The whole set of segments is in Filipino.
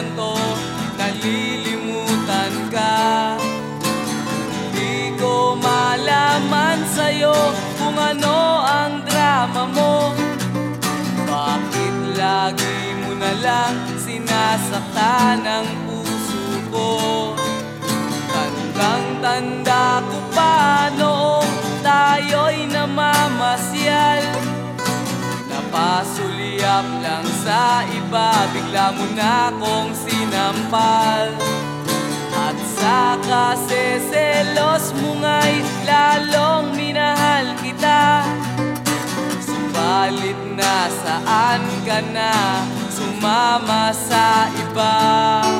laging ganto Nalilimutan ka. Di ko malaman sa'yo kung ano ang drama mo. Bakit lagi mo na lang sinasaktan ang puso ko? Tandang-tanda ko pa sa iba Bigla mo na akong sinampal. At sa kaseselos mo nga'y lalong minahal kita. Subalit nasaan ka na? Sumama sa iba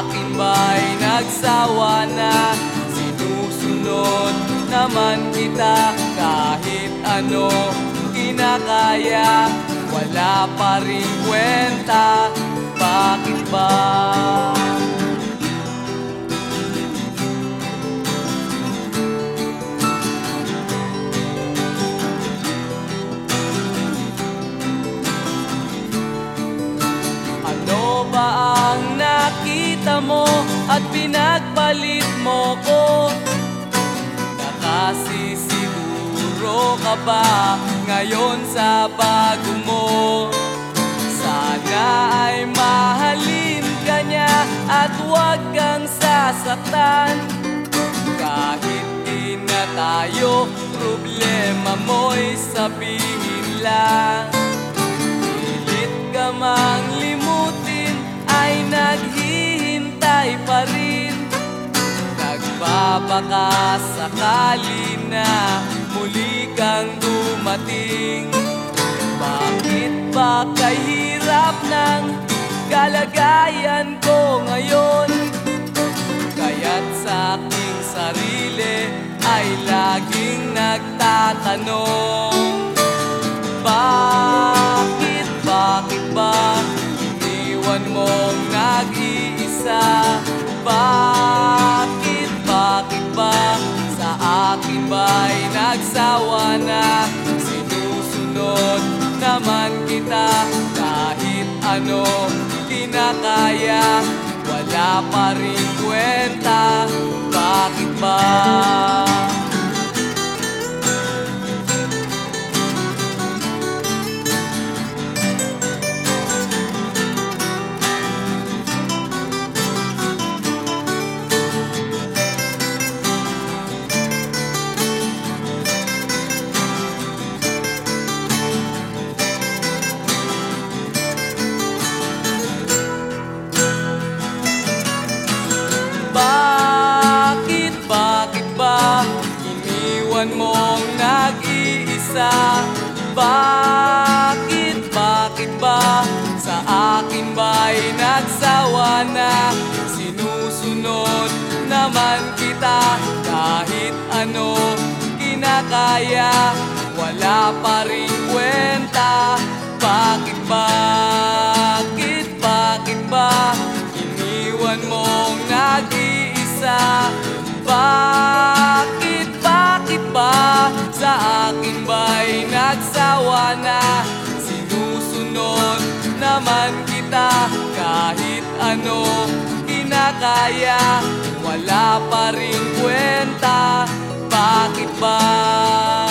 akin ba'y nagsawa na Sinusunod naman kita Kahit ano kinakaya Wala pa rin kwenta Bakit ba? Mo at pinagpalit mo ko? Nakasisiguro ka ba ngayon sa bago mo? Sana ay mahalin ka niya at huwag kang sasaktan Kahit di na tayo, problema mo'y sabihin lang Pilit ka mang Nagbabaka sakali na muli kang dumating Bakit ba kahirap ng kalagayan ko ngayon? Kaya't sa aking sarili ay laging nagtatanong bakit, bakit ba iniwan mong nag-iisa? Kita kahit ano kinakaya. Wala pa rin kwenta, Iniwan mong nag-iisa Bakit, bakit ba Sa akin ba'y nagsawa na? Sinusunod naman kita Kahit ano kinakaya Wala pa rin kwenta. Bakit, bakit, akin ba'y nagsawa na. Sinusunod naman kita Kahit ano kinakaya. Wala pa rin kwenta Bakit ba